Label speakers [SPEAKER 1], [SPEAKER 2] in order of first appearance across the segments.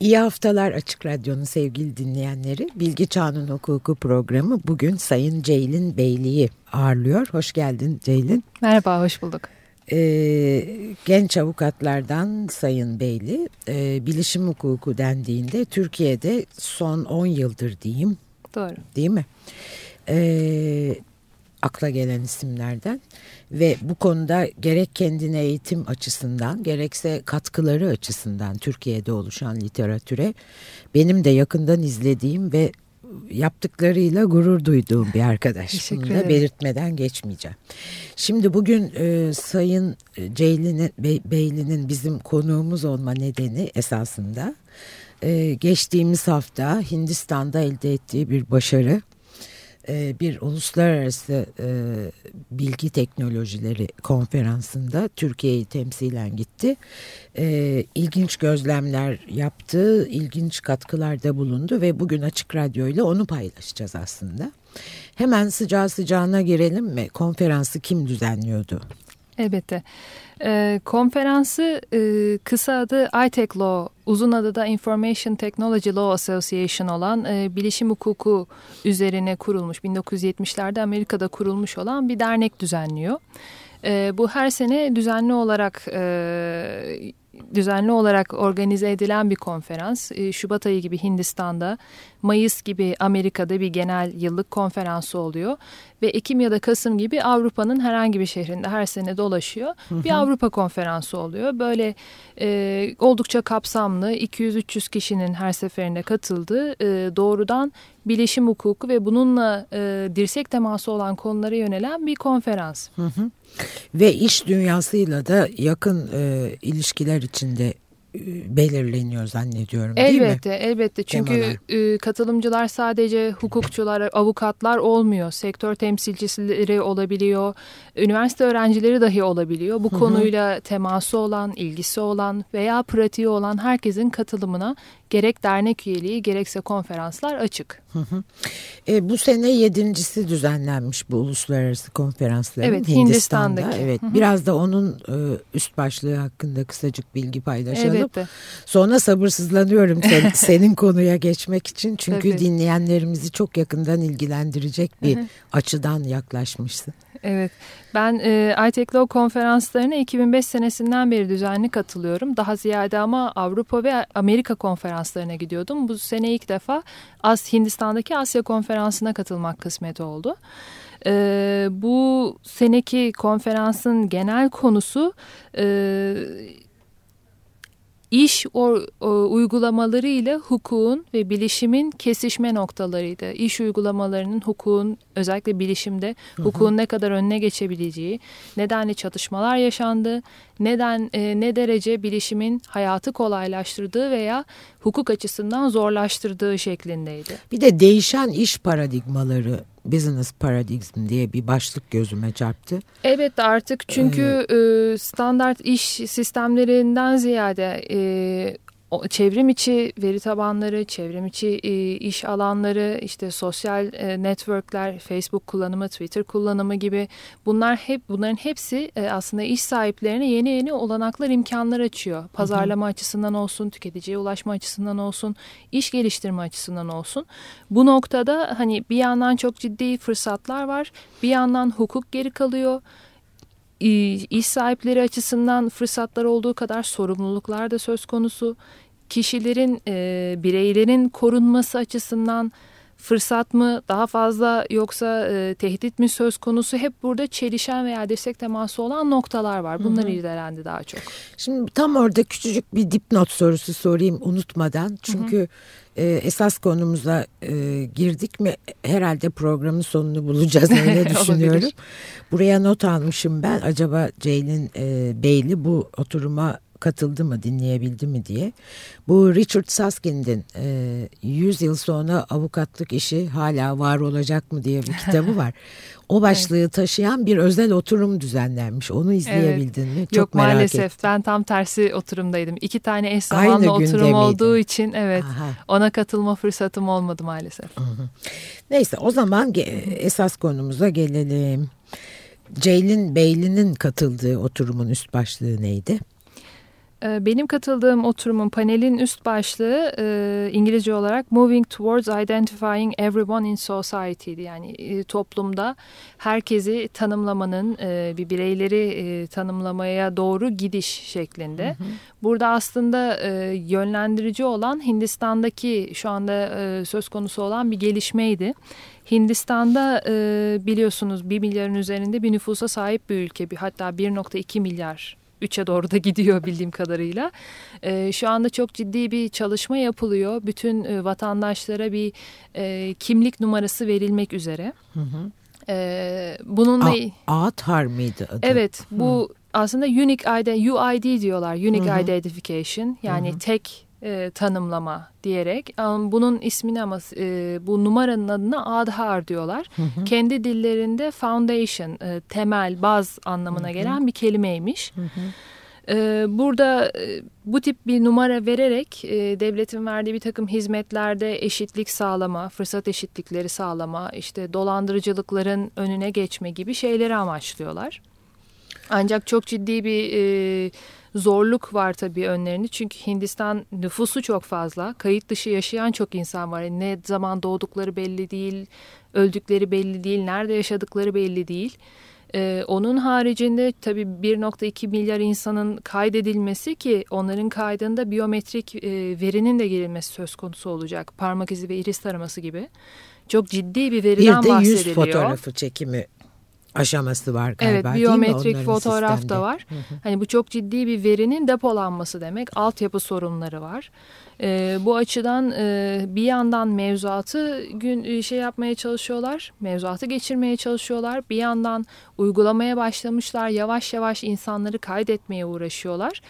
[SPEAKER 1] İyi haftalar Açık Radyo'nun sevgili dinleyenleri. Bilgi Çağının Hukuku programı bugün Sayın Ceylin Beyliği ağırlıyor. Hoş geldin Ceylin.
[SPEAKER 2] Merhaba, hoş bulduk.
[SPEAKER 1] Ee, genç avukatlardan Sayın Beyli, e, bilişim hukuku dendiğinde Türkiye'de son 10 yıldır diyeyim.
[SPEAKER 2] Doğru.
[SPEAKER 1] Değil mi? Ee, akla gelen isimlerden ve bu konuda gerek kendine eğitim açısından gerekse katkıları açısından Türkiye'de oluşan literatüre benim de yakından izlediğim ve yaptıklarıyla gurur duyduğum bir arkadaş. Bunu da belirtmeden geçmeyeceğim. Şimdi bugün e, Sayın Ceylin'in Bey, Beyli'nin bizim konuğumuz olma nedeni esasında e, geçtiğimiz hafta Hindistan'da elde ettiği bir başarı bir uluslararası e, bilgi teknolojileri konferansında Türkiye'yi temsilen gitti. E, ilginç gözlemler yaptı, ilginç katkılarda bulundu ve bugün Açık Radyo ile onu paylaşacağız aslında. Hemen sıcağı sıcağına girelim mi? Konferansı kim düzenliyordu?
[SPEAKER 2] Elbette. E, konferansı e, kısa adı ITEC Law, uzun adı da Information Technology Law Association olan e, bilişim hukuku üzerine kurulmuş 1970'lerde Amerika'da kurulmuş olan bir dernek düzenliyor. E, bu her sene düzenli olarak e, düzenli olarak organize edilen bir konferans. E, Şubat ayı gibi Hindistan'da, Mayıs gibi Amerika'da bir genel yıllık konferansı oluyor. Ve Ekim ya da Kasım gibi Avrupa'nın herhangi bir şehrinde her sene dolaşıyor. Hı hı. Bir Avrupa konferansı oluyor. Böyle e, oldukça kapsamlı 200-300 kişinin her seferinde katıldığı e, doğrudan bilişim hukuku ve bununla e, dirsek teması olan konulara yönelen bir konferans. Hı hı.
[SPEAKER 1] Ve iş dünyasıyla da yakın e, ilişkiler içinde e, belirleniyor zannediyorum değil
[SPEAKER 2] elbette, mi? Elbette çünkü e, katılımcılar sadece hukukçular, avukatlar olmuyor. Sektör temsilcileri olabiliyor, üniversite öğrencileri dahi olabiliyor. Bu Hı -hı. konuyla teması olan, ilgisi olan veya pratiği olan herkesin katılımına gerek dernek üyeliği gerekse konferanslar açık. Hı hı.
[SPEAKER 1] E, bu sene yedincisi düzenlenmiş bu uluslararası konferansların evet, Hindistan'da. Hindistan'daki. Evet, hı hı. Biraz da onun e, üst başlığı hakkında kısacık bilgi paylaşalım. Evet. Sonra sabırsızlanıyorum sen, senin konuya geçmek için. Çünkü Tabii. dinleyenlerimizi çok yakından ilgilendirecek bir hı hı. açıdan yaklaşmışsın.
[SPEAKER 2] Evet, ben e, ITEC Law konferanslarına 2005 senesinden beri düzenli katılıyorum. Daha ziyade ama Avrupa ve Amerika konferanslarına gidiyordum. Bu sene ilk defa As Hindistan'daki Asya konferansına katılmak kısmet oldu. E, bu seneki konferansın genel konusu... E, iş o, o, uygulamaları ile hukukun ve bilişimin kesişme noktalarıydı. İş uygulamalarının hukukun özellikle bilişimde hukukun ne kadar önüne geçebileceği, nedenli çatışmalar yaşandı, neden e, ne derece bilişimin hayatı kolaylaştırdığı veya hukuk açısından zorlaştırdığı şeklindeydi.
[SPEAKER 1] Bir de değişen iş paradigmaları business paradigm diye bir başlık gözüme çarptı.
[SPEAKER 2] Evet artık çünkü ee, standart iş sistemlerinden ziyade e, çevrim içi veri tabanları, çevrim içi e, iş alanları, işte sosyal e, networkler, Facebook kullanımı, Twitter kullanımı gibi bunlar hep bunların hepsi e, aslında iş sahiplerine yeni yeni olanaklar, imkanlar açıyor. Pazarlama hı hı. açısından olsun, tüketiciye ulaşma açısından olsun, iş geliştirme açısından olsun. Bu noktada hani bir yandan çok ciddi fırsatlar var, bir yandan hukuk geri kalıyor iş sahipleri açısından fırsatlar olduğu kadar sorumluluklar da söz konusu. Kişilerin, e, bireylerin korunması açısından fırsat mı daha fazla yoksa e, tehdit mi söz konusu hep burada çelişen veya dirsek teması olan noktalar var. Bunlar irdelendi daha çok.
[SPEAKER 1] Şimdi tam orada küçücük bir dipnot sorusu sorayım unutmadan. Çünkü hı hı. E, esas konumuza e, girdik mi herhalde programın sonunu bulacağız öyle düşünüyorum. Buraya not almışım ben acaba Ceylin e, Beyli bu oturuma katıldı mı dinleyebildi mi diye. Bu Richard Susskind'in e, 100 yıl sonra avukatlık işi hala var olacak mı diye bir kitabı var. O başlığı evet. taşıyan bir özel oturum düzenlenmiş. Onu izleyebildin evet. mi?
[SPEAKER 2] Çok Yok merak maalesef ettim. ben tam tersi oturumdaydım. İki tane eş zamanlı oturum olduğu için evet Aha. ona katılma fırsatım olmadı maalesef. Hı hı.
[SPEAKER 1] Neyse o zaman esas konumuza gelelim. Ceylin Beyli'nin katıldığı oturumun üst başlığı neydi?
[SPEAKER 2] Ee, benim katıldığım oturumun panelin üst başlığı e, İngilizce olarak Moving Towards Identifying Everyone in Society'di. Yani e, toplumda herkesi tanımlamanın, e, bir bireyleri tanımlamaya doğru gidiş şeklinde. Hı hı. Burada aslında yönlendirici olan Hindistan'daki şu anda söz konusu olan bir gelişmeydi. Hindistan'da biliyorsunuz bir milyarın üzerinde bir nüfusa sahip bir ülke. Hatta 1.2 milyar 3'e doğru da gidiyor bildiğim kadarıyla. E, şu anda çok ciddi bir çalışma yapılıyor. Bütün e, vatandaşlara bir e, kimlik numarası verilmek üzere. Hı hı. E, bununla...
[SPEAKER 1] Ağatar mıydı adı?
[SPEAKER 2] Evet bu hı. aslında Unique ID, UID diyorlar. Unique hı hı. Identification yani hı hı. tek e, tanımlama diyerek bunun ismini ama e, bu numaranın adına Adhar diyorlar. Hı hı. Kendi dillerinde foundation e, temel baz anlamına hı hı. gelen bir kelimeymiş. Hı hı. E, burada e, bu tip bir numara vererek e, devletin verdiği bir takım hizmetlerde eşitlik sağlama, fırsat eşitlikleri sağlama, işte dolandırıcılıkların önüne geçme gibi şeyleri amaçlıyorlar. Ancak çok ciddi bir zorluk var tabii önlerinde. Çünkü Hindistan nüfusu çok fazla. Kayıt dışı yaşayan çok insan var. Yani ne zaman doğdukları belli değil, öldükleri belli değil, nerede yaşadıkları belli değil. Ee, onun haricinde tabii 1.2 milyar insanın kaydedilmesi ki onların kaydında biyometrik e, verinin de girilmesi söz konusu olacak. Parmak izi ve iris taraması gibi. Çok ciddi bir veriden bahsediliyor. Bir de yüz
[SPEAKER 1] fotoğrafı çekimi aşaması var galiba
[SPEAKER 2] Evet biyometrik fotoğraf sistemde. da var. Hı hı. Hani bu çok ciddi bir verinin depolanması demek. Altyapı sorunları var. E, bu açıdan e, bir yandan mevzuatı gün e, şey yapmaya çalışıyorlar. Mevzuatı geçirmeye çalışıyorlar. Bir yandan uygulamaya başlamışlar. Yavaş yavaş insanları kaydetmeye uğraşıyorlar.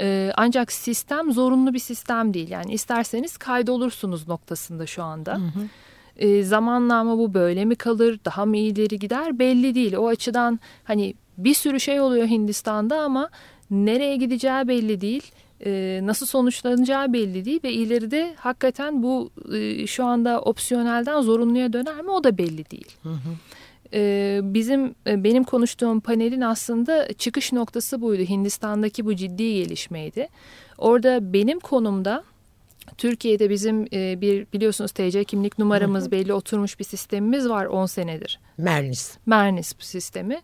[SPEAKER 2] E, ancak sistem zorunlu bir sistem değil. Yani isterseniz kaydolursunuz noktasında şu anda. Hı hı. E, zamanla ama bu böyle mi kalır, daha mı ileri gider belli değil. O açıdan hani bir sürü şey oluyor Hindistan'da ama nereye gideceği belli değil. E, nasıl sonuçlanacağı belli değil ve ileride hakikaten bu e, şu anda opsiyonelden zorunluya döner mi o da belli değil. Hı hı e, bizim e, benim konuştuğum panelin aslında çıkış noktası buydu. Hindistan'daki bu ciddi gelişmeydi. Orada benim konumda Türkiye'de bizim e, bir biliyorsunuz TC kimlik numaramız belli oturmuş bir sistemimiz var 10 senedir.
[SPEAKER 1] Mernis.
[SPEAKER 2] Mernis sistemi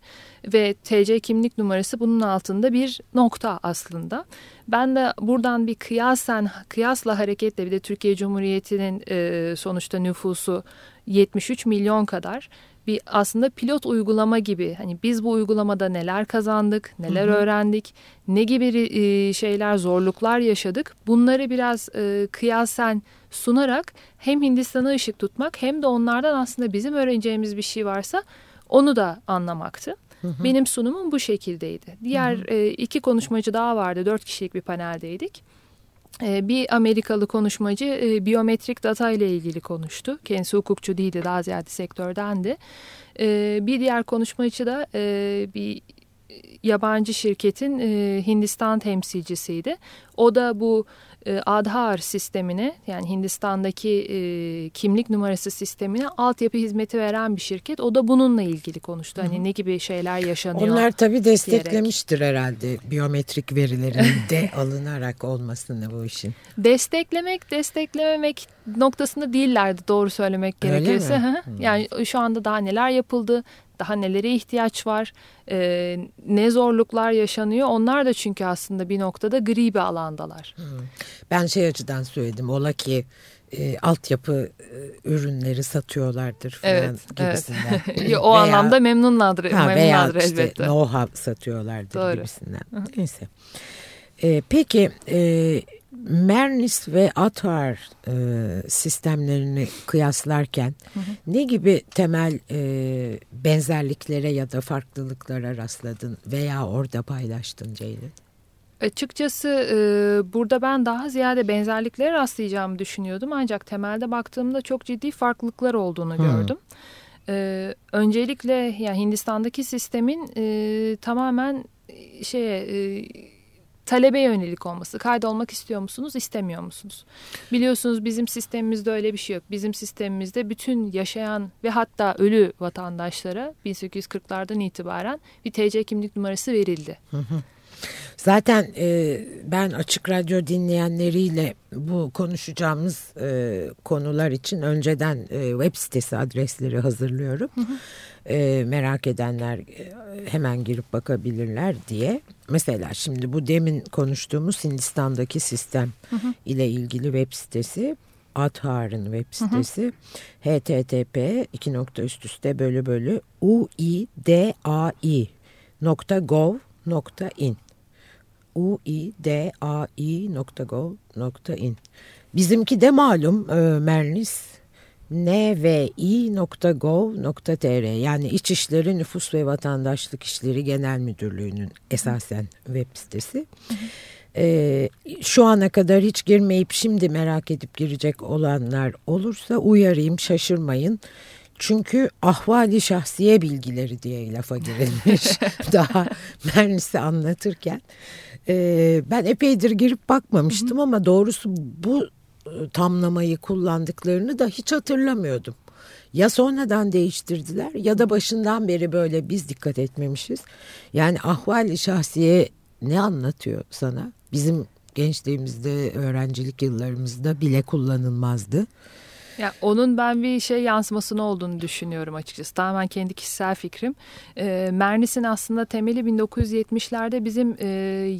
[SPEAKER 2] ve TC kimlik numarası bunun altında bir nokta aslında. Ben de buradan bir kıyasen kıyasla hareketle bir de Türkiye Cumhuriyeti'nin e, sonuçta nüfusu 73 milyon kadar bir aslında pilot uygulama gibi hani biz bu uygulamada neler kazandık, neler hı hı. öğrendik, ne gibi e, şeyler zorluklar yaşadık bunları biraz e, kıyasen sunarak hem Hindistan'a ışık tutmak hem de onlardan aslında bizim öğreneceğimiz bir şey varsa onu da anlamaktı. Hı hı. Benim sunumum bu şekildeydi. Diğer hı hı. E, iki konuşmacı daha vardı. Dört kişilik bir paneldeydik. Ee, bir Amerikalı konuşmacı e, biyometrik data ile ilgili konuştu. Kendisi hukukçu değildi, daha ziyade sektördendi. Ee, bir diğer konuşmacı da e, bir yabancı şirketin e, Hindistan temsilcisiydi. O da bu e, Adhar sistemine yani Hindistan'daki e, kimlik numarası sistemine altyapı hizmeti veren bir şirket. O da bununla ilgili konuştu. Hani ne gibi şeyler yaşanıyor.
[SPEAKER 1] Onlar tabii desteklemiştir diyerek. herhalde biyometrik verilerin de alınarak olmasını bu işin.
[SPEAKER 2] Desteklemek, desteklememek noktasında değillerdi doğru söylemek gerekirse. Hmm. Yani şu anda daha neler yapıldı, daha nelere ihtiyaç var, e, ne zorluklar yaşanıyor. Onlar da çünkü aslında bir noktada gri bir alandalar.
[SPEAKER 1] Ben şey açıdan söyledim, ola ki e, altyapı e, ürünleri satıyorlardır falan evet, gibisinden.
[SPEAKER 2] Evet. o veya, anlamda memnunlardır, ha, memnunlardır veya işte elbette.
[SPEAKER 1] know-how satıyorlardır Doğru. gibisinden. Neyse. E, peki... E, Mernis ve Atar e, sistemlerini kıyaslarken hı hı. ne gibi temel e, benzerliklere ya da farklılıklara rastladın veya orada paylaştın Ceylin?
[SPEAKER 2] Açıkçası e, burada ben daha ziyade benzerliklere rastlayacağımı düşünüyordum ancak temelde baktığımda çok ciddi farklılıklar olduğunu hmm. gördüm. E, öncelikle yani Hindistan'daki sistemin e, tamamen şeye e, talebe yönelik olması. Kaydolmak istiyor musunuz, istemiyor musunuz? Biliyorsunuz bizim sistemimizde öyle bir şey yok. Bizim sistemimizde bütün yaşayan ve hatta ölü vatandaşlara 1840'lardan itibaren bir TC kimlik numarası verildi.
[SPEAKER 1] Zaten e, ben Açık Radyo dinleyenleriyle bu konuşacağımız e, konular için önceden e, web sitesi adresleri hazırlıyorum. Hı hı. E, merak edenler e, hemen girip bakabilirler diye. Mesela şimdi bu demin konuştuğumuz Hindistan'daki sistem hı hı. ile ilgili web sitesi Athar'ın web sitesi hı hı. http iki nokta üst üste bölü bölü uidai nokta gov nokta in uidai.gov.in Bizimki de malum e, Mernis nvi.gov.tr yani İçişleri Nüfus ve Vatandaşlık İşleri Genel Müdürlüğü'nün esasen web sitesi. Ee, şu ana kadar hiç girmeyip şimdi merak edip girecek olanlar olursa uyarayım şaşırmayın. Çünkü ahvali şahsiye bilgileri diye lafa girilmiş daha Mernis'i anlatırken. Ee, ben epeydir girip bakmamıştım hı hı. ama doğrusu bu e, tamlamayı kullandıklarını da hiç hatırlamıyordum. Ya sonradan değiştirdiler ya da başından beri böyle biz dikkat etmemişiz. Yani ahvali şahsiye ne anlatıyor sana? Bizim gençliğimizde, öğrencilik yıllarımızda bile kullanılmazdı.
[SPEAKER 2] Ya onun ben bir şey yansımasını olduğunu düşünüyorum açıkçası. Tamamen kendi kişisel fikrim. E, Mernis'in aslında temeli 1970'lerde bizim e,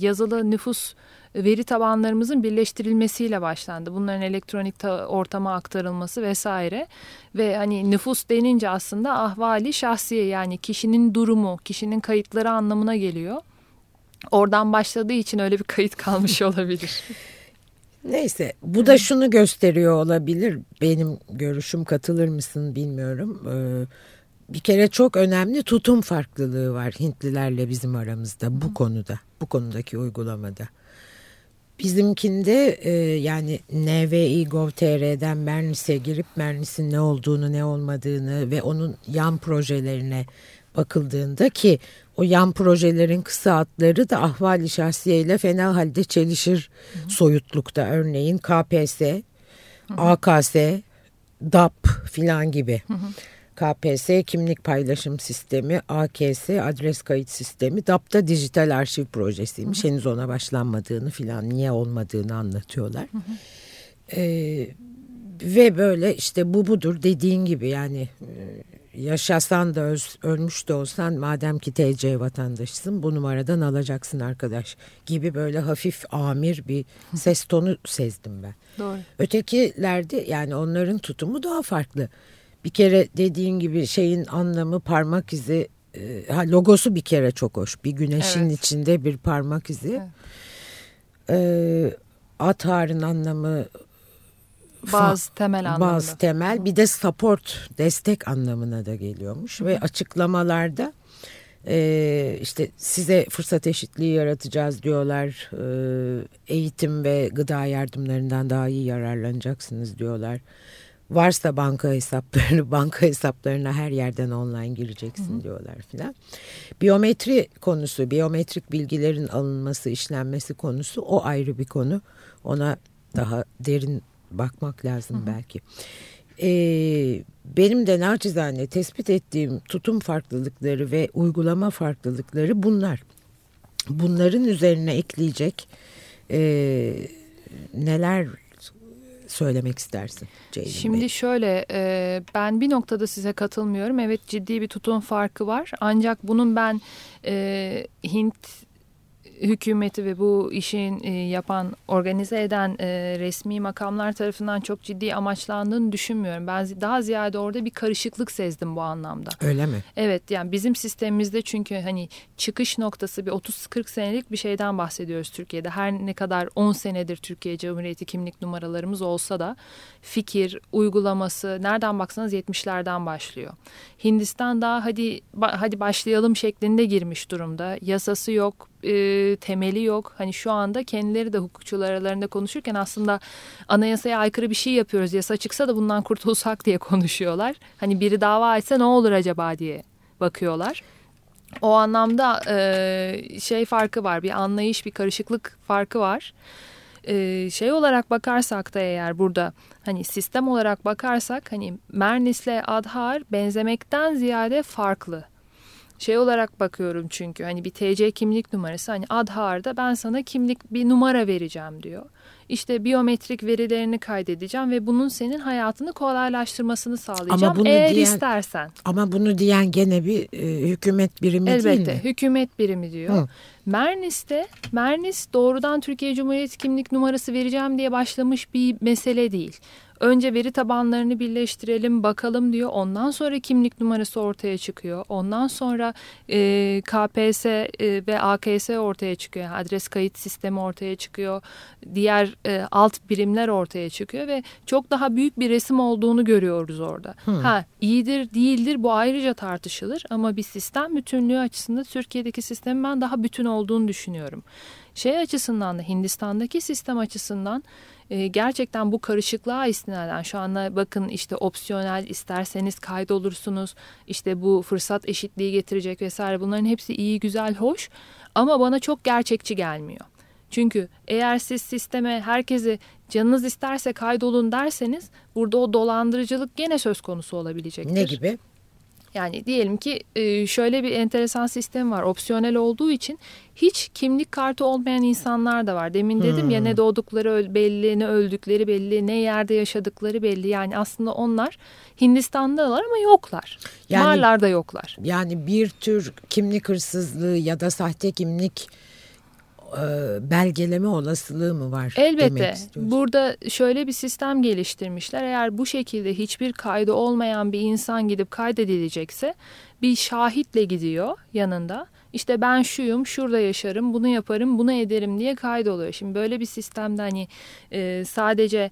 [SPEAKER 2] yazılı nüfus veri tabanlarımızın birleştirilmesiyle başlandı. Bunların elektronik ortama aktarılması vesaire ve hani nüfus denince aslında ahvali şahsiye yani kişinin durumu, kişinin kayıtları anlamına geliyor. Oradan başladığı için öyle bir kayıt kalmış olabilir.
[SPEAKER 1] Neyse bu da şunu gösteriyor olabilir. Benim görüşüm katılır mısın bilmiyorum. Ee, bir kere çok önemli tutum farklılığı var Hintlilerle bizim aramızda bu konuda. Bu konudaki uygulamada. Bizimkinde e, yani NVI.gov.tr'den Mernis'e girip Mernis'in ne olduğunu ne olmadığını ve onun yan projelerine bakıldığında ki o yan projelerin kısa adları da ahvali şahsiye ile fena halde çelişir soyutlukta. Örneğin KPS. AKS, DAP filan gibi. KPS kimlik paylaşım sistemi, AKS adres kayıt sistemi, DAP da dijital arşiv projesiymiş. Henüz ona başlanmadığını filan niye olmadığını anlatıyorlar. Ee, ve böyle işte bu budur dediğin gibi yani yaşasan da öl, ölmüş de olsan madem ki TC vatandaşısın bu numaradan alacaksın arkadaş gibi böyle hafif amir bir ses tonu sezdim ben.
[SPEAKER 2] Doğru.
[SPEAKER 1] Ötekilerde yani onların tutumu daha farklı. Bir kere dediğin gibi şeyin anlamı parmak izi e, ha, logosu bir kere çok hoş. Bir güneşin evet. içinde bir parmak izi. Evet. Ee, Athar'ın anlamı
[SPEAKER 2] bazı temel anlamında.
[SPEAKER 1] Bazı temel bir de support destek anlamına da geliyormuş Hı. ve açıklamalarda e, işte size fırsat eşitliği yaratacağız diyorlar. E, eğitim ve gıda yardımlarından daha iyi yararlanacaksınız diyorlar. Varsa banka hesaplarını, banka hesaplarına her yerden online gireceksin Hı. diyorlar filan. Biyometri konusu, biyometrik bilgilerin alınması, işlenmesi konusu o ayrı bir konu. Ona daha derin bakmak lazım Hı -hı. belki. Ee, benim de naçizane tespit ettiğim tutum farklılıkları ve uygulama farklılıkları bunlar. Bunların üzerine ekleyecek e, neler söylemek istersin Ceylin
[SPEAKER 2] Şimdi Bey? şöyle e, ben bir noktada size katılmıyorum. Evet ciddi bir tutum farkı var. Ancak bunun ben e, Hint hükümeti ve bu işin e, yapan, organize eden e, resmi makamlar tarafından çok ciddi amaçlandığını düşünmüyorum. Ben daha ziyade orada bir karışıklık sezdim bu anlamda.
[SPEAKER 1] Öyle mi?
[SPEAKER 2] Evet yani bizim sistemimizde çünkü hani çıkış noktası bir 30-40 senelik bir şeyden bahsediyoruz Türkiye'de. Her ne kadar 10 senedir Türkiye Cumhuriyeti kimlik numaralarımız olsa da fikir, uygulaması nereden baksanız 70'lerden başlıyor. Hindistan daha hadi hadi başlayalım şeklinde girmiş durumda. Yasası yok, e, temeli yok. Hani şu anda kendileri de hukukçular aralarında konuşurken aslında anayasaya aykırı bir şey yapıyoruz. Yasa çıksa da bundan kurtulsak diye konuşuyorlar. Hani biri dava etse ne olur acaba diye bakıyorlar. O anlamda e, şey farkı var, bir anlayış, bir karışıklık farkı var. E, şey olarak bakarsak da eğer burada hani sistem olarak bakarsak hani Mernis'le Adhar benzemekten ziyade farklı. Şey olarak bakıyorum çünkü hani bir TC kimlik numarası hani Adhar'da ben sana kimlik bir numara vereceğim diyor. İşte biyometrik verilerini kaydedeceğim ve bunun senin hayatını kolaylaştırmasını sağlayacağım ama bunu eğer diyen, istersen.
[SPEAKER 1] Ama bunu diyen gene bir e, hükümet birimi
[SPEAKER 2] Elbette,
[SPEAKER 1] değil mi?
[SPEAKER 2] Elbette hükümet birimi diyor. Hı. Mernis'te Mernis doğrudan Türkiye Cumhuriyeti kimlik numarası vereceğim diye başlamış bir mesele değil. Önce veri tabanlarını birleştirelim bakalım diyor. Ondan sonra kimlik numarası ortaya çıkıyor. Ondan sonra e, KPS e, ve AKS ortaya çıkıyor. Yani adres kayıt sistemi ortaya çıkıyor. Diğer e, alt birimler ortaya çıkıyor ve çok daha büyük bir resim olduğunu görüyoruz orada. Hmm. Ha iyidir değildir bu ayrıca tartışılır ama bir sistem bütünlüğü açısından Türkiye'deki sistemin ben daha bütün olduğunu düşünüyorum. Şey açısından da Hindistan'daki sistem açısından e, gerçekten bu karışıklığa istinaden şu anda bakın işte opsiyonel isterseniz kaydolursunuz işte bu fırsat eşitliği getirecek vesaire bunların hepsi iyi güzel hoş ama bana çok gerçekçi gelmiyor. Çünkü eğer siz sisteme herkesi canınız isterse kaydolun derseniz burada o dolandırıcılık gene söz konusu olabilecektir.
[SPEAKER 1] Ne gibi?
[SPEAKER 2] Yani diyelim ki e, şöyle bir enteresan sistem var. Opsiyonel olduğu için hiç kimlik kartı olmayan insanlar da var. Demin dedim hmm. ya ne hmm. doğdukları belli, ne öldükleri belli, ne yerde yaşadıkları belli. Yani aslında onlar Hindistan'dalar ama yoklar. Yani, Varlar da yoklar.
[SPEAKER 1] Yani bir tür kimlik hırsızlığı ya da sahte kimlik belgeleme olasılığı mı var?
[SPEAKER 2] Elbette. Burada şöyle bir sistem geliştirmişler. Eğer bu şekilde hiçbir kaydı olmayan bir insan gidip kaydedilecekse bir şahitle gidiyor yanında. İşte ben şuyum, şurada yaşarım, bunu yaparım, bunu ederim diye kaydoluyor. Şimdi böyle bir sistemde hani e, sadece e,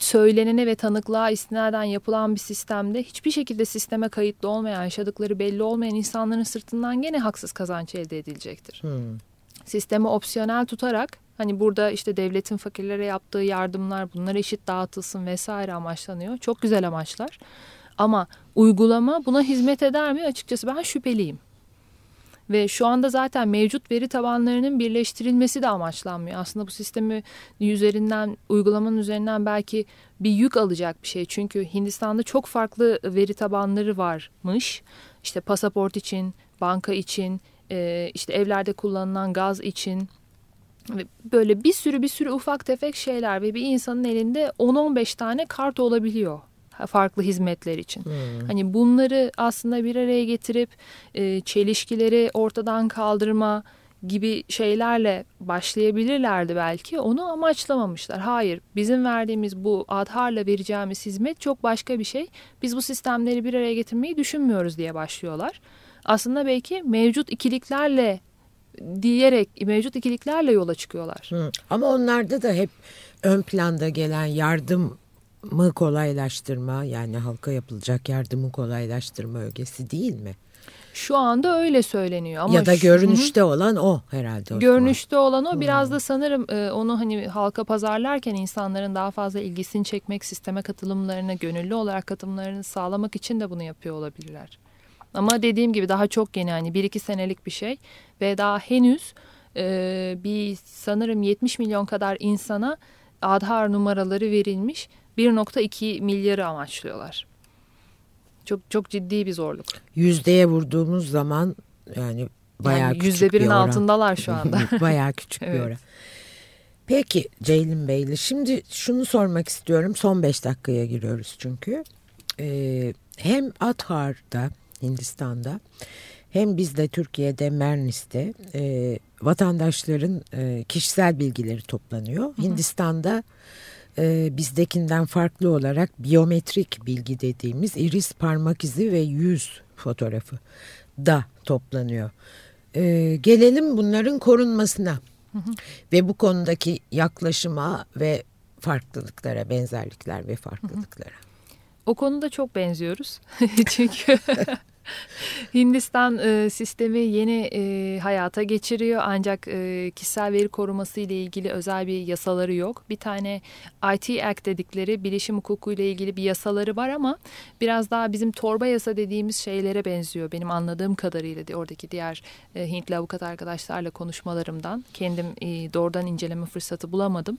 [SPEAKER 2] söylenene ve tanıklığa istinaden yapılan bir sistemde hiçbir şekilde sisteme kayıtlı olmayan, yaşadıkları belli olmayan insanların sırtından gene haksız kazanç elde edilecektir. Hmm sistemi opsiyonel tutarak hani burada işte devletin fakirlere yaptığı yardımlar bunlar eşit dağıtılsın vesaire amaçlanıyor. Çok güzel amaçlar. Ama uygulama buna hizmet eder mi? Açıkçası ben şüpheliyim. Ve şu anda zaten mevcut veri tabanlarının birleştirilmesi de amaçlanmıyor. Aslında bu sistemi üzerinden, uygulamanın üzerinden belki bir yük alacak bir şey. Çünkü Hindistan'da çok farklı veri tabanları varmış. İşte pasaport için, banka için, e, işte evlerde kullanılan gaz için böyle bir sürü bir sürü ufak tefek şeyler ve bir insanın elinde 10-15 tane kart olabiliyor farklı hizmetler için. Hmm. Hani bunları aslında bir araya getirip e, çelişkileri ortadan kaldırma gibi şeylerle başlayabilirlerdi belki. Onu amaçlamamışlar. Hayır, bizim verdiğimiz bu Adhar'la vereceğimiz hizmet çok başka bir şey. Biz bu sistemleri bir araya getirmeyi düşünmüyoruz diye başlıyorlar aslında belki mevcut ikiliklerle diyerek mevcut ikiliklerle yola çıkıyorlar. Hı.
[SPEAKER 1] Ama onlarda da hep ön planda gelen yardım mı kolaylaştırma yani halka yapılacak yardımı kolaylaştırma ögesi değil mi?
[SPEAKER 2] Şu anda öyle söyleniyor ama
[SPEAKER 1] ya da görünüşte şu, olan o herhalde. O
[SPEAKER 2] görünüşte zaman. olan o biraz da sanırım e, onu hani halka pazarlarken insanların daha fazla ilgisini çekmek, sisteme katılımlarını, gönüllü olarak katılımlarını sağlamak için de bunu yapıyor olabilirler. Ama dediğim gibi daha çok yeni hani bir iki senelik bir şey ve daha henüz e, bir sanırım 70 milyon kadar insana Adhar numaraları verilmiş 1.2 milyarı amaçlıyorlar. Çok çok ciddi bir zorluk.
[SPEAKER 1] Yüzdeye vurduğumuz zaman yani bayağı yani küçük yüzde birin bir
[SPEAKER 2] oran. altındalar şu anda.
[SPEAKER 1] bayağı küçük evet. bir oran. Peki Ceylin Beyli şimdi şunu sormak istiyorum. Son beş dakikaya giriyoruz çünkü. Ee, hem Adhar'da Hindistan'da hem bizde Türkiye'de Mernis'te e, vatandaşların e, kişisel bilgileri toplanıyor. Hı hı. Hindistan'da e, bizdekinden farklı olarak biyometrik bilgi dediğimiz iris parmak izi ve yüz fotoğrafı da toplanıyor. E, gelelim bunların korunmasına hı hı. ve bu konudaki yaklaşıma ve farklılıklara, benzerlikler ve farklılıklara. Hı hı.
[SPEAKER 2] O konuda çok benziyoruz. Çünkü Hindistan e, sistemi yeni e, hayata geçiriyor ancak e, kişisel veri koruması ile ilgili özel bir yasaları yok. Bir tane IT Act dedikleri bilişim hukuku ile ilgili bir yasaları var ama biraz daha bizim torba yasa dediğimiz şeylere benziyor. Benim anladığım kadarıyla oradaki diğer e, Hintli avukat arkadaşlarla konuşmalarımdan kendim e, doğrudan inceleme fırsatı bulamadım.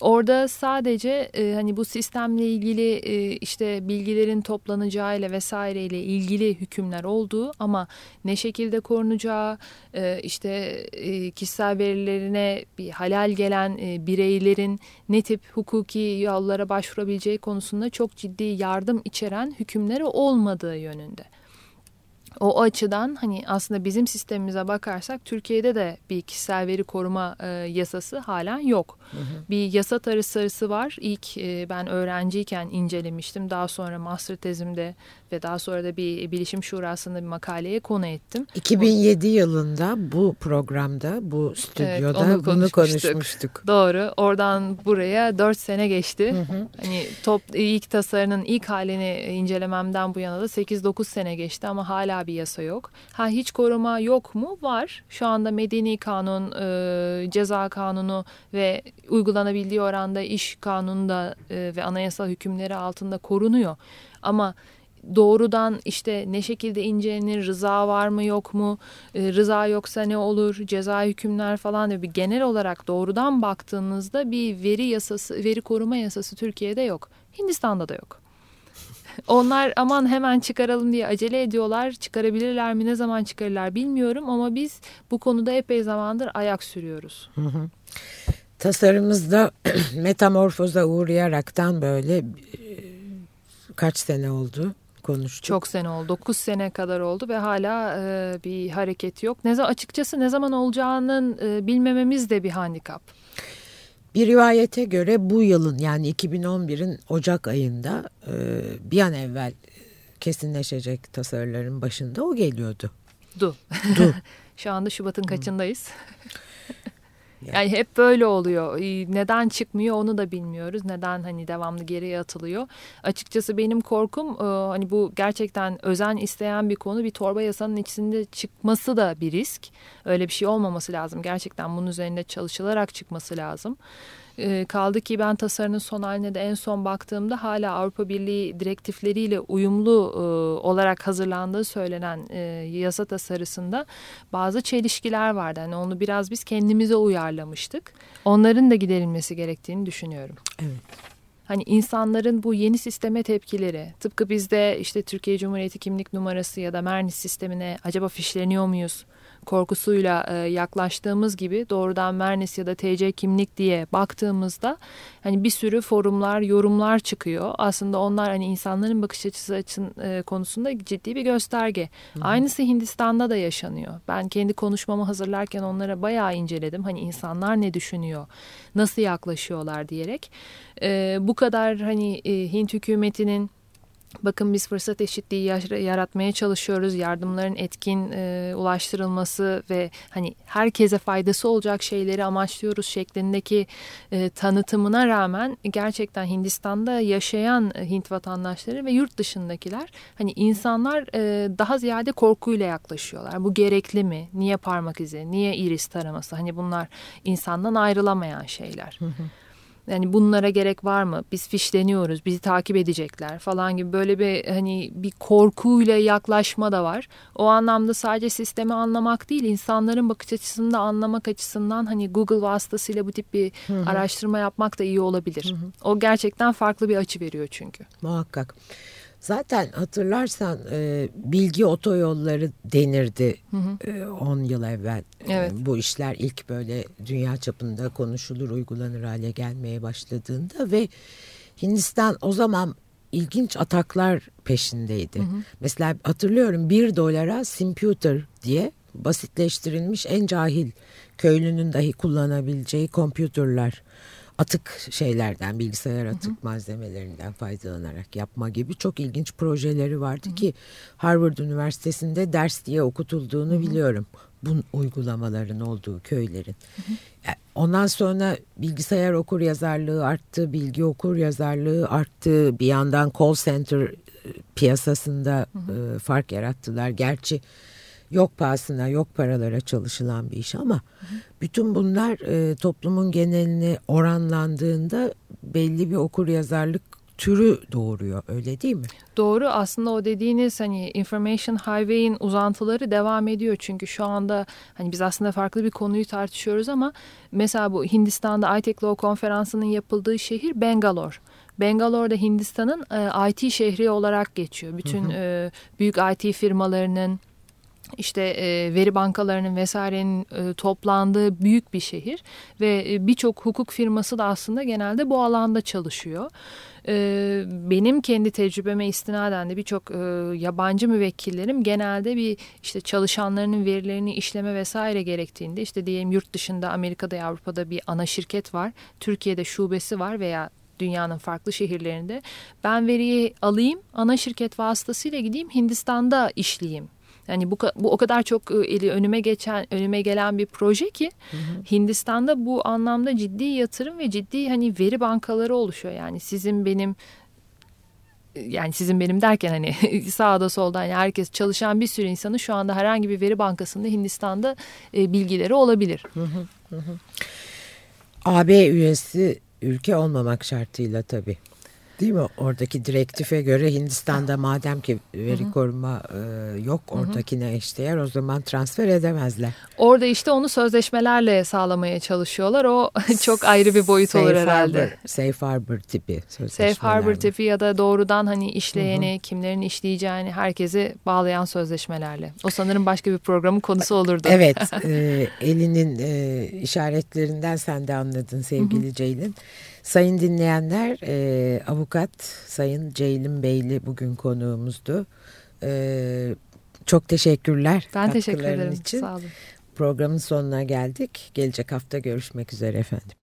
[SPEAKER 2] Orada sadece e, hani bu sistemle ilgili e, işte bilgilerin toplanacağı ile vesaireyle ilgili hükümler olduğu ama ne şekilde korunacağı e, işte e, kişisel verilerine bir halal gelen e, bireylerin ne tip hukuki yollara başvurabileceği konusunda çok ciddi yardım içeren hükümleri olmadığı yönünde. O açıdan hani aslında bizim sistemimize bakarsak Türkiye'de de bir kişisel veri koruma e, yasası halen yok. Hı hı. Bir yasa tasarısı var. İlk e, ben öğrenciyken incelemiştim. Daha sonra master tezimde ve daha sonra da bir bilişim şurasında bir makaleye konu ettim.
[SPEAKER 1] 2007 yılında bu programda, bu stüdyoda evet, bunu konuşmuştuk. konuşmuştuk.
[SPEAKER 2] Doğru. Oradan buraya 4 sene geçti. Hı hı. Hani top ilk tasarının ilk halini incelememden bu yana da 8-9 sene geçti ama hala bir yasa yok. Ha hiç koruma yok mu? Var. Şu anda medeni kanun, e, ceza kanunu ve uygulanabildiği oranda iş kanununda e, ve anayasal hükümleri altında korunuyor. Ama doğrudan işte ne şekilde incelenir, rıza var mı yok mu, e, rıza yoksa ne olur, ceza hükümler falan diye bir genel olarak doğrudan baktığınızda bir veri yasası, veri koruma yasası Türkiye'de yok. Hindistan'da da yok. Onlar aman hemen çıkaralım diye acele ediyorlar. Çıkarabilirler mi ne zaman çıkarırlar bilmiyorum ama biz bu konuda epey zamandır ayak sürüyoruz. Hı hı.
[SPEAKER 1] Tasarımızda metamorfoza uğrayaraktan böyle e, kaç sene oldu? konuştuk.
[SPEAKER 2] Çok sene oldu. 9 sene kadar oldu ve hala e, bir hareket yok. Ne zaman açıkçası ne zaman olacağının e, bilmememiz de bir handikap.
[SPEAKER 1] Bir rivayete göre bu yılın yani 2011'in Ocak ayında e, bir an evvel kesinleşecek tasarıların başında o geliyordu.
[SPEAKER 2] Du. Du. Şu anda Şubat'ın kaçındayız? Yani hep böyle oluyor. Neden çıkmıyor onu da bilmiyoruz. Neden hani devamlı geriye atılıyor. Açıkçası benim korkum e, hani bu gerçekten özen isteyen bir konu. Bir torba yasanın içinde çıkması da bir risk. Öyle bir şey olmaması lazım. Gerçekten bunun üzerinde çalışılarak çıkması lazım. E, kaldı ki ben tasarının son haline de en son baktığımda hala Avrupa Birliği direktifleriyle uyumlu e, olarak hazırlandığı söylenen e, yasa tasarısında bazı çelişkiler vardı. Yani onu biraz biz kendimize uyarlamıştık. Onların da giderilmesi gerektiğini düşünüyorum.
[SPEAKER 1] Evet
[SPEAKER 2] hani insanların bu yeni sisteme tepkileri tıpkı bizde işte Türkiye Cumhuriyeti kimlik numarası ya da Mernis sistemine acaba fişleniyor muyuz? Korkusuyla e, yaklaştığımız gibi doğrudan Mernis ya da TC kimlik diye baktığımızda hani bir sürü forumlar, yorumlar çıkıyor. Aslında onlar hani insanların bakış açısı açın e, konusunda ciddi bir gösterge. Hı hı. Aynısı Hindistan'da da yaşanıyor. Ben kendi konuşmamı hazırlarken onlara bayağı inceledim. Hani insanlar ne düşünüyor, nasıl yaklaşıyorlar diyerek. E, bu kadar hani e, Hint hükümetinin Bakın biz fırsat eşitliği yaratmaya çalışıyoruz. Yardımların etkin e, ulaştırılması ve hani herkese faydası olacak şeyleri amaçlıyoruz şeklindeki e, tanıtımına rağmen gerçekten Hindistan'da yaşayan Hint vatandaşları ve yurt dışındakiler hani insanlar e, daha ziyade korkuyla yaklaşıyorlar. Bu gerekli mi? Niye parmak izi? Niye iris taraması? Hani bunlar insandan ayrılamayan şeyler. Hı hı yani bunlara gerek var mı? Biz fişleniyoruz, bizi takip edecekler falan gibi böyle bir hani bir korkuyla yaklaşma da var. O anlamda sadece sistemi anlamak değil, insanların bakış açısını da anlamak açısından hani Google vasıtasıyla bu tip bir hı hı. araştırma yapmak da iyi olabilir. Hı hı. O gerçekten farklı bir açı veriyor çünkü.
[SPEAKER 1] Muhakkak. Zaten hatırlarsan e, bilgi otoyolları denirdi 10 e, yıl evvel. Evet. E, bu işler ilk böyle dünya çapında konuşulur, uygulanır hale gelmeye başladığında ve Hindistan o zaman ilginç ataklar peşindeydi. Hı hı. Mesela hatırlıyorum bir dolara computer diye basitleştirilmiş en cahil köylünün dahi kullanabileceği kompütürler atık şeylerden bilgisayar atık hı hı. malzemelerinden faydalanarak yapma gibi çok ilginç projeleri vardı hı hı. ki Harvard Üniversitesi'nde ders diye okutulduğunu hı hı. biliyorum. Bu uygulamaların olduğu köylerin. Hı hı. Yani ondan sonra bilgisayar okur yazarlığı arttı, bilgi okur yazarlığı arttı. Bir yandan call center e, piyasasında hı hı. E, fark yarattılar. Gerçi yok pahasına yok paralara çalışılan bir iş ama bütün bunlar e, toplumun genelini oranlandığında belli bir okur yazarlık türü doğuruyor öyle değil mi?
[SPEAKER 2] Doğru aslında o dediğiniz hani information highway'in uzantıları devam ediyor çünkü şu anda hani biz aslında farklı bir konuyu tartışıyoruz ama mesela bu Hindistan'da iTech Law konferansının yapıldığı şehir Bangalore. Bangalore'da Hindistan'ın e, IT şehri olarak geçiyor. Bütün hı hı. E, büyük IT firmalarının işte e, veri bankalarının vesairenin e, toplandığı büyük bir şehir ve e, birçok hukuk firması da aslında genelde bu alanda çalışıyor. E, benim kendi tecrübeme istinaden de birçok e, yabancı müvekkillerim genelde bir işte çalışanlarının verilerini işleme vesaire gerektiğinde işte diyelim yurt dışında Amerika'da Avrupa'da bir ana şirket var, Türkiye'de şubesi var veya dünyanın farklı şehirlerinde ben veriyi alayım ana şirket vasıtasıyla gideyim Hindistan'da işleyeyim yani bu, bu o kadar çok ıı, eli önüme geçen önüme gelen bir proje ki hı hı. Hindistan'da bu anlamda ciddi yatırım ve ciddi hani veri bankaları oluşuyor. Yani sizin benim yani sizin benim derken hani sağda solda yani herkes çalışan bir sürü insanın şu anda herhangi bir veri bankasında Hindistan'da e, bilgileri olabilir. Hı hı hı.
[SPEAKER 1] AB üyesi ülke olmamak şartıyla tabii. Değil mi? Oradaki direktife göre Hindistan'da madem ki veri Hı -hı. koruma e, yok oradakine eşdeğer o zaman transfer edemezler.
[SPEAKER 2] Orada işte onu sözleşmelerle sağlamaya çalışıyorlar. O çok ayrı bir boyut safe olur herhalde.
[SPEAKER 1] Harbor, safe harbor tipi
[SPEAKER 2] Safe harbor tipi ya da doğrudan hani işleyeni, Hı -hı. kimlerin işleyeceğini herkesi bağlayan sözleşmelerle. O sanırım başka bir programın konusu olurdu.
[SPEAKER 1] Evet. e, elinin e, işaretlerinden sen de anladın sevgili Ceylin. Sayın dinleyenler, e, avukat Sayın Ceylin Beyli bugün konuğumuzdu. E, çok teşekkürler.
[SPEAKER 2] Ben teşekkür ederim. Için. Sağ olun.
[SPEAKER 1] Programın sonuna geldik. Gelecek hafta görüşmek üzere efendim.